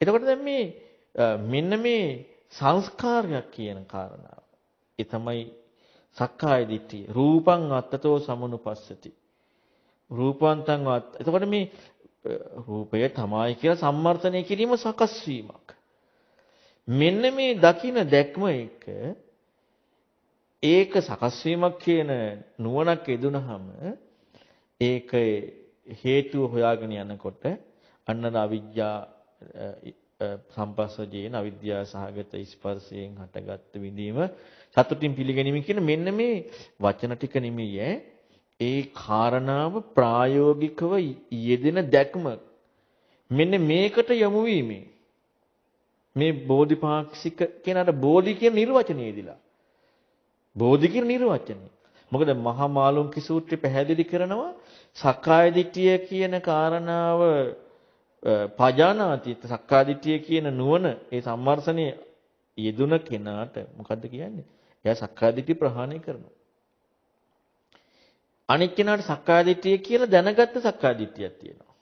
එතකොට දැන් මේ මෙන්න මේ සංස්කාරයක් කියන කාරණාව. ඒ තමයි සක්කාය දිට්ඨිය. රූපං අත්තතෝ සමනුපස්සති. රූපවන්තං වත්. එතකොට මේ රූපය තමයි කියලා සම්මර්ථනය කිරීම සකස් වීමක්. මෙන්න මේ දකින දැක්ම එක ඒක සකස් වීමක් කියන නුවණක් යෙදුනහම ඒක හේතුව හොයාගෙන යනකොට අන්න අවිජ්ජා සම්පස්සජේන අවිද්‍යාව සහගත ස්පර්ශයෙන් හටගත් විඳීම සතුටින් පිළිගැනීම කියන මෙන්න මේ වචන ටික නෙමෙයි ඒ කාරණාව ප්‍රායෝගිකව යෙදෙන දැක්ම. මෙන්න මේකට යොමු වීමෙන් මේ බෝධිපාක්ෂික කියන අර බෝධි කියන නිර්වචනයේදීලා බෝධි කියන නිර්වචනය. මොකද මහා මාළුන්කි සූත්‍රය පැහැදිලි කරනවා සක්කාය දිට්ඨිය කියන කාරණාව පජානාති සක්කාදිට්ඨිය කියන නුවණ ඒ සම්මර්ෂණයේ යෙදුන කෙනාට මොකද්ද කියන්නේ? එයා සක්කාදිට්ඨිය ප්‍රහාණය කරනවා. අනික් කෙනාට සක්කාදිට්ඨිය කියලා දැනගත්ත සක්කාදිට්ඨියක් තියෙනවා.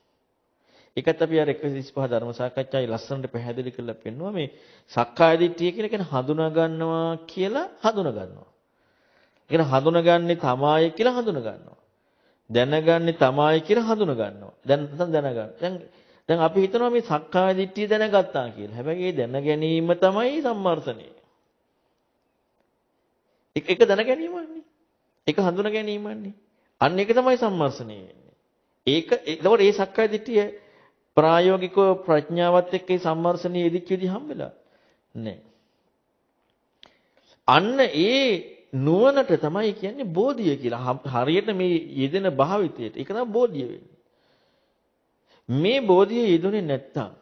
ඒකත් අපි අර 135 ධර්ම සාකච්ඡාවේ ලස්සනට පැහැදිලි කරලා පෙන්නුවා මේ සක්කාදිට්ඨිය කියලා කියන්නේ හඳුනා ගන්නවා කියලා හඳුනා ගන්නවා. ඒ කියන්නේ හඳුනාගන්නේ තමායි කියලා හඳුනා ගන්නවා. දැනගන්නේ තමායි කියලා හඳුනා ගන්නවා. දැන් දැනගන්න. දැන් දැන් අපි හිතනවා මේ සක්කාය දිට්ඨිය දැනගත්තා කියලා. හැබැයි ඒ දැන ගැනීම තමයි සම්මර්ථනය. ඒක දැන ගැනීමන්නේ. ඒක හඳුනා ගැනීමන්නේ. අන්න ඒක තමයි සම්මර්ථනය වෙන්නේ. ඒක එතකොට මේ සක්කාය දිට්ඨිය ප්‍රායෝගිකව ප්‍රඥාවත් එක්ක මේ සම්මර්ථනයේ යෙදිච්ච විදි හම්බෙලා නෑ. අන්න ඒ නුවණට තමයි කියන්නේ බෝධිය කියලා. හරියට මේ යෙදෙන භාවිතයට. ඒක තමයි බෝධිය වෙන්නේ. මේ බෝධිය යෙදුනේ නැත්තම්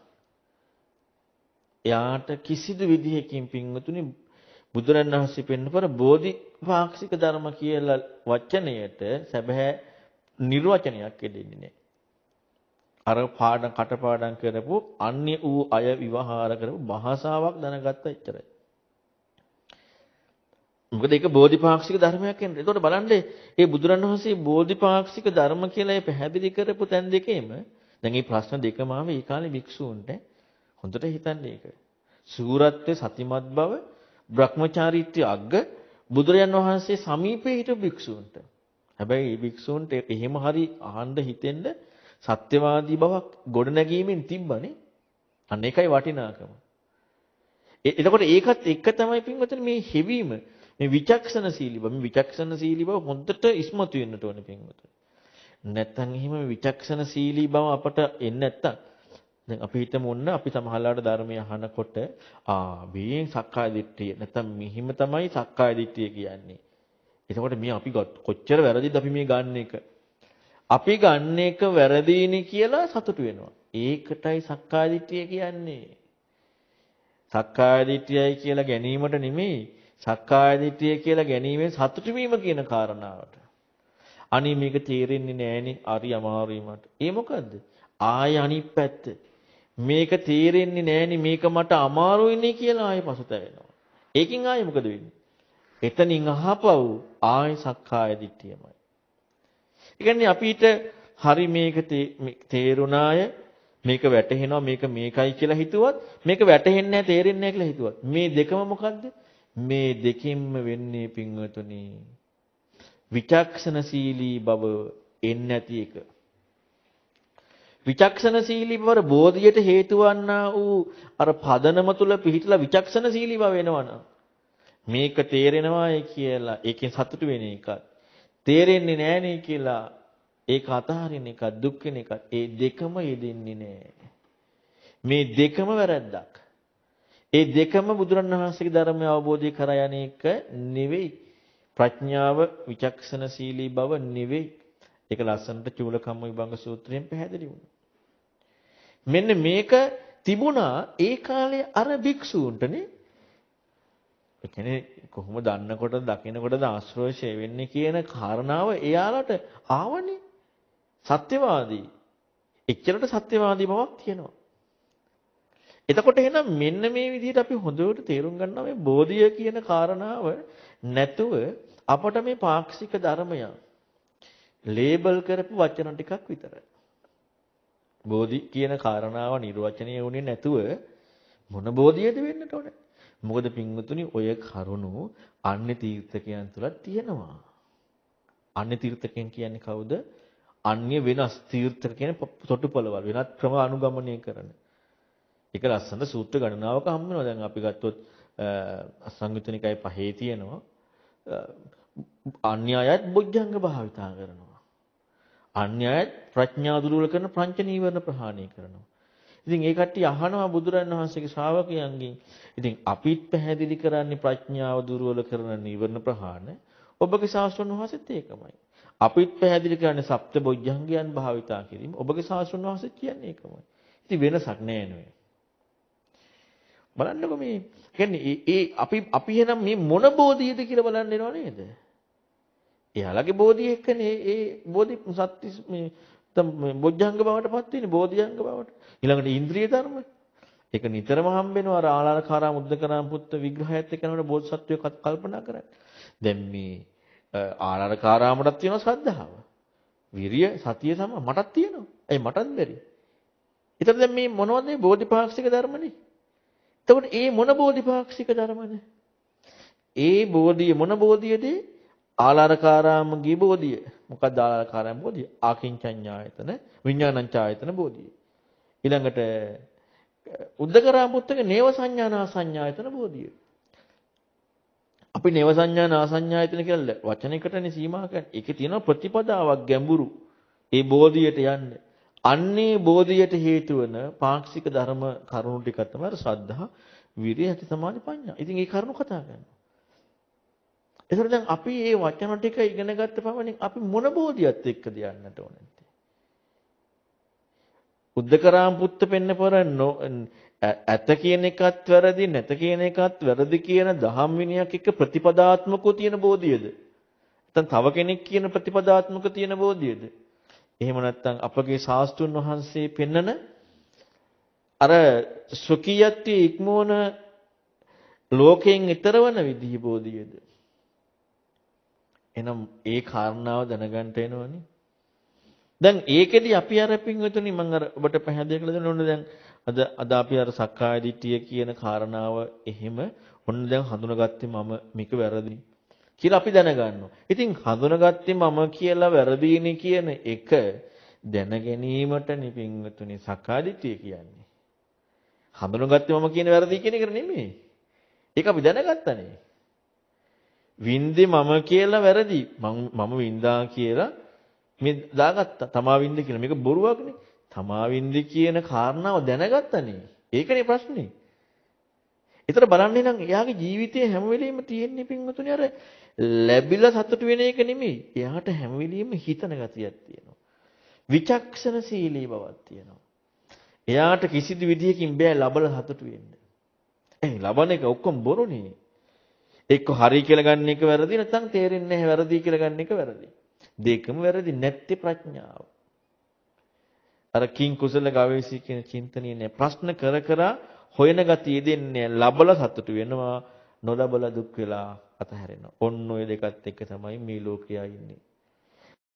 එයාට කිසිදු විදිහකින් පින්වතුනි බුදුරණවහන්සේ පෙන්නපර බෝධිපාක්ෂික ධර්ම කියලා වචනයට සැබෑ නිර්වචනයක් දෙන්නේ නැහැ. අර පාඩම් කටපාඩම් කරපු අන්‍ය වූ අය විවහාර කරපු භාෂාවක් දැනගත්ත එච්චරයි. මොකද ඒක බෝධිපාක්ෂික ධර්මයක් කියන්නේ. ඒතකොට බලන්න මේ බුදුරණවහන්සේ බෝධිපාක්ෂික ධර්ම කියලා පැහැදිලි කරපු තැන් දෙකේම දැන් මේ ප්‍රශ්න දෙකම ආවේ ඒ කාලේ භික්ෂූන්ට හොඳට හිතන්න ඒක. සූරත්වයේ සතිමත් බව Brahmachariත්‍ය අග්ග බුදුරයන් වහන්සේ සමීපේ හිටපු භික්ෂූන්ට. හැබැයි මේ භික්ෂූන්ට එහෙම හරි අහන්න හිතෙන්න සත්‍යවාදී බවක් ගොඩනැගීමෙන් තිබ්බනේ. අන්න ඒකයි වටිනාකම. එතකොට ඒකත් එක තමයි පින්වතුනි මේ හෙවීම මේ විචක්ෂණශීලී බව මේ විචක්ෂණශීලී බව හොඳට ඉස්මතු වෙන්නට ඕනේ පින්වතුනි. නැත්තම් එහෙම විචක්ෂණශීලී බව අපට එන්නේ නැත්තම් දැන් අපි හිතමු ඔන්න අපි සමහරලාට ධර්මය අහනකොට ආ මේ සක්කාය දිට්ඨිය නැත්තම් මෙහිම තමයි සක්කාය දිට්ඨිය කියන්නේ. එතකොට මේ අපි කොච්චර වැරදිද අපි මේ ගන්න එක. අපි ගන්න එක වැරදීනි කියලා සතුටු වෙනවා. ඒකටයි සක්කාය දිට්ඨිය කියන්නේ. සක්කාය දිට්ඨියයි කියලා ගැනීමට නෙමෙයි සක්කාය දිට්ඨිය කියලා ගැනීමෙන් සතුටු වීම කියන කාරණාවට. අනේ මේක තේරෙන්නේ නෑනේ හරි අමාරුයි මට. ඒ මොකද්ද? ආය අනිත් පැත්ත. මේක තේරෙන්නේ නෑනේ මේක මට අමාරුයිනේ කියලා ආයෙ පසුතැවෙනවා. ඒකින් ආයෙ මොකද වෙන්නේ? එතනින් අහපව් ආයෙ සක්කාය දිට්ඨියමයි. ඒ කියන්නේ අපිට හරි මේක තේරුණාය මේක වැටහෙනවා මේක මේකයි කියලා හිතුවත් මේක වැටහෙන්නේ නැහැ තේරෙන්නේ නැහැ කියලා හිතුවත් මේ දෙකම මොකද්ද මේ දෙකින්ම වෙන්නේ පින්වතුනි විචක්ෂණශීලී බව එන්නේ නැති එක. විචක්ෂණශීලී බව බෝධියට හේතු වන්නා වූ අර පදනම තුල පිහිටලා විචක්ෂණශීලී බව වෙනවනම් මේක තේරෙනවායි කියලා ඒකෙන් සතුටු වෙන එකත් තේරෙන්නේ නැහනේ කියලා ඒක අතහරින එක දුක් වෙන එක ඒ දෙකම යෙදෙන්නේ නැහැ. මේ දෙකම වැරද්දක්. ඒ දෙකම බුදුරණවහන්සේගේ ධර්මය අවබෝධය කර යන එක නෙවෙයි. ප්‍රඥාව විචක්ෂණශීලී බව නෙවෙයි. ඒක ලස්සනට චූලකම්ම විභංග සූත්‍රයෙන් පැහැදිලි වුණා. මෙන්න මේක තිබුණා ඒ කාලේ අර භික්ෂූන්ටනේ. ඒ කියන්නේ කොහොම දන්නකොට දකිනකොටද ආශ්‍රෝෂය වෙන්නේ කියන කාරණාව එයාලට ආවනේ. සත්‍යවාදී. එච්චරට සත්‍යවාදී බවක් තියෙනවා. එතකොට එහෙනම් මෙන්න මේ විදිහට අපි හොඳට තේරුම් ගන්නවා මේ බෝධිය කියන කාරණාව නැතුව අපට මේ පාක්ෂික ධර්මය ලේබල් කරපු වචන ටිකක් විතරයි. බෝධි කියන කාරණාව නිර්වචනය වුණේ නැතුව මොන බෝධියද වෙන්නට ඕනේ? මොකද පින්වතුනි ඔය කරුණු අන්‍ය තීර්ථකයන් තුලත් තියෙනවා. අන්‍ය තීර්ථකයන් කියන්නේ කවුද? අන්‍ය වෙනස් තීර්ථක කියන්නේ තොටුපළවල් වෙනත් ක්‍රම අනුගමනය කරන. ඒක ලස්සන සූත්‍ර ගණනාවක හම් වෙනවා. දැන් අපි ගත්තොත් සංයුතනිකයි පහේ තියෙනවා. අන්‍යයත් බොජ්ජංග භාවිතා කරනවා. අන්‍යයත් ප්‍රඥා දුර්වල කරන පංච නීවරණ ප්‍රහාණය කරනවා. ඉතින් ඒ කට්ටිය අහනවා බුදුරන් වහන්සේගේ ශ්‍රාවකයන්ගෙන්. ඉතින් අපිත් පැහැදිලි කරන්නේ ප්‍රඥාව දුර්වල කරන නීවරණ ප්‍රහාණ. ඔබගේ ශාස්ත්‍රණ වහන්සේත් ඒකමයි. අපිත් පැහැදිලි කරන්නේ සප්ත බොජ්ජංගයන් භාවිතා කිරීම. ඔබගේ ශාස්ත්‍රණ වහන්සේ කියන්නේ ඒකමයි. ඉතින් වෙනසක් නෑ නේ. බලන්නකො මේ කියන්නේ ඒ අපි අපි එනම් මේ මොන බෝධියද කියලා බලන්න එනව නේද? එයාලගේ බෝධිය එක්කනේ ඒ බෝධි සත්‍ය මේ බොජ්ජංග බවට පත් වෙන්නේ බෝධිංග බවට. ඊළඟට ඉන්ද්‍රිය ධර්ම. ඒක නිතරම හම්බ වෙනවා අර ආලාරකාරා මුද්දකරාම පුත්ත විග්‍රහයත් එක්ක යනකොට බෝධිසත්වය කල්පනා කරන්නේ. දැන් මේ ආලාරකාරාමටත් තියෙනවා ශ්‍රද්ධාව. විරිය සතිය තමයි මටත් තියෙනවා. ඒ මටත් බැරි. ඒතර දැන් මේ මොනවද මේ බෝධිපාක්ෂික ධර්මනේ? එතකොට ඒ මොන බෝධිපාක්ෂික ධර්මද? ඒ බෝධිය මොන බෝධියද? ආලාරකාරාමගේ බෝධිය. මොකක්ද ආලාරකාරාම බෝධිය? ආකින්චඤ්ඤායතන විඥානංචායතන බෝධිය. ඊළඟට උද්දකරාම පුත්තක නේව සංඥානා සංඥායතන බෝධිය. අපි නේව සංඥානා සංඥායතන කියලා වචනයකටනේ සීමා කරන්නේ. ඒකේ තියෙන ප්‍රතිපදාවක් ගැඹුරු. ඒ බෝධියට යන්නේ. අන්නේ බෝධියට හේතු වන පාක්ෂික ධර්ම කරුණු ටික තමයි ශ්‍රද්ධා, විරිය, ඇති සමාධි, ප්‍රඥා. ඉතින් මේ කරුණු කතා කරනවා. ඒතර දැන් අපි මේ වචන ටික ඉගෙන ගත්ත පමණින් අපි මොන බෝධියත් එක්කද යන්නට ඕනේ? උද්දකරාම පුත්ත පෙන්නපර ඇත කියන එකත් වැරදි නැත කියන එකත් වැරදි කියන දහම් විනයක් එක්ක ප්‍රතිපදාත්මකව තියෙන බෝධියද? නැත්නම් තව කෙනෙක් කියන ප්‍රතිපදාත්මක තියෙන බෝධියද? එහෙම නැත්නම් අපගේ ශාස්ත්‍රුන් වහන්සේ පෙන්නන අර සුඛියත්වයේ ඉක්මවන ලෝකයෙන් ඈතර වන විදිහ බෝධියද? එහෙනම් ඒ කාරණාව දැනගන්න එනවනේ දැන් ඒකෙදි අපි අර පින්වතුනි මම අර ඔබට පැහැදිලි කරලා දෙන්න ඕනේ. දැන් අද අද අපි අර සක්කාය දිට්ඨිය කියන කාරණාව එහෙම ඔන්න දැන් හඳුනාගත්තේ මම. මේක වැරදි කියලා අපි දැනගන්නවා. ඉතින් හඳුනාගත්තේ මම කියලා වැරදීනි කියන එක දැන ගැනීමට නිපින්වතුනි සක්කාදිට්ඨිය කියන්නේ. හඳුනාගත්තේ මම කියන වැරදි කියන එක නෙමෙයි. ඒක අපි දැනගත්තනේ. වින්දේ මම කියලා වැරදි. මම වින්දා කියලා මේ දාගත්තා. තමා වින්ද කියලා. මේක බොරුවක්නේ. තමා වින්ද කියන කාරණාව දැනගත්තනේ. ඒකනේ ප්‍රශ්නේ. ඒතර බලන්නේ නම් එයාගේ ජීවිතයේ හැම වෙලෙම තියෙන්නේ පින්වතුනි අර ලැබිලා සතුටු වෙන එක නෙමෙයි. එයාට හැම වෙලෙම හිතන ගතියක් තියෙනවා. විචක්ෂණශීලී බවක් තියෙනවා. එයාට කිසිදු විදියකින් බෑ ලබලා සතුටු වෙන්න. ඒ ලබන එක ඔක්කොම බොරුනේ. එක්ක හරි කියලා ගන්න එක වැරදි නැත්නම් තේරෙන්නේ නැහැ වැරදි කියලා ගන්න එක වැරදි. දෙකම වැරදි නැත්තේ ප්‍රඥාව. අර කිං කුසල ගවේෂී කියන චින්තනිය නෑ ප්‍රශ්න කර කර හොයන ගතිය දෙන්නේ ලබලා සතුටු වෙනවා නොලබලා දුක් වෙලා අතහැරෙනවා. ඔන්න ඔය දෙකත් එක්ක තමයි මේ ලෝකයා ඉන්නේ.